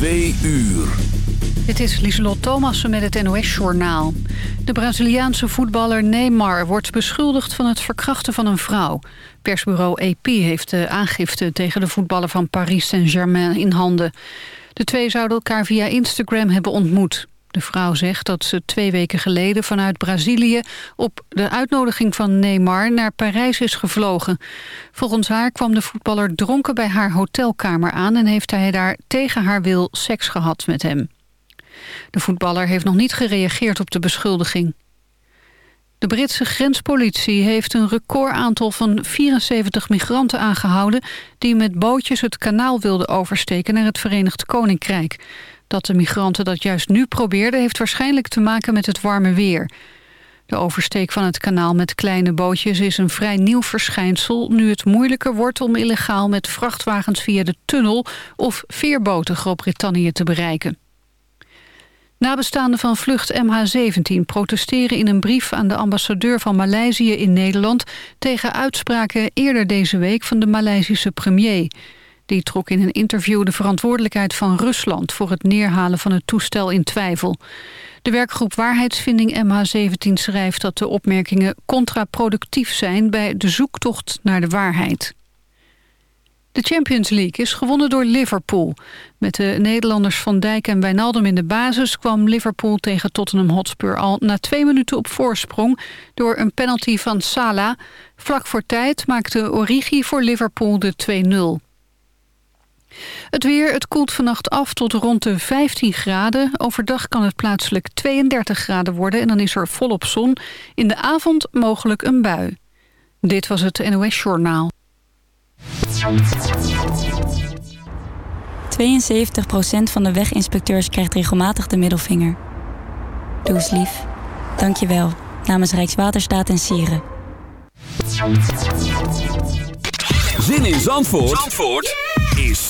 Twee uur. Dit is Lieselot Thomassen met het NOS-journaal. De Braziliaanse voetballer Neymar wordt beschuldigd van het verkrachten van een vrouw. Persbureau AP heeft de aangifte tegen de voetballer van Paris Saint-Germain in handen. De twee zouden elkaar via Instagram hebben ontmoet. De vrouw zegt dat ze twee weken geleden vanuit Brazilië... op de uitnodiging van Neymar naar Parijs is gevlogen. Volgens haar kwam de voetballer dronken bij haar hotelkamer aan... en heeft hij daar tegen haar wil seks gehad met hem. De voetballer heeft nog niet gereageerd op de beschuldiging. De Britse grenspolitie heeft een recordaantal van 74 migranten aangehouden... die met bootjes het kanaal wilden oversteken naar het Verenigd Koninkrijk. Dat de migranten dat juist nu probeerden... heeft waarschijnlijk te maken met het warme weer. De oversteek van het kanaal met kleine bootjes is een vrij nieuw verschijnsel... nu het moeilijker wordt om illegaal met vrachtwagens via de tunnel... of veerboten Groot-Brittannië te bereiken. Nabestaanden van vlucht MH17 protesteren in een brief aan de ambassadeur van Maleisië in Nederland tegen uitspraken eerder deze week van de Maleisische premier. Die trok in een interview de verantwoordelijkheid van Rusland voor het neerhalen van het toestel in twijfel. De werkgroep Waarheidsvinding MH17 schrijft dat de opmerkingen contraproductief zijn bij de zoektocht naar de waarheid. De Champions League is gewonnen door Liverpool. Met de Nederlanders Van Dijk en Wijnaldum in de basis... kwam Liverpool tegen Tottenham Hotspur al na twee minuten op voorsprong... door een penalty van Salah. Vlak voor tijd maakte Origi voor Liverpool de 2-0. Het weer, het koelt vannacht af tot rond de 15 graden. Overdag kan het plaatselijk 32 graden worden en dan is er volop zon. In de avond mogelijk een bui. Dit was het NOS Journaal. 72% van de weginspecteurs krijgt regelmatig de middelvinger. Doe eens lief. Dank je wel. Namens Rijkswaterstaat en Sieren. Zin in Zandvoort, Zandvoort is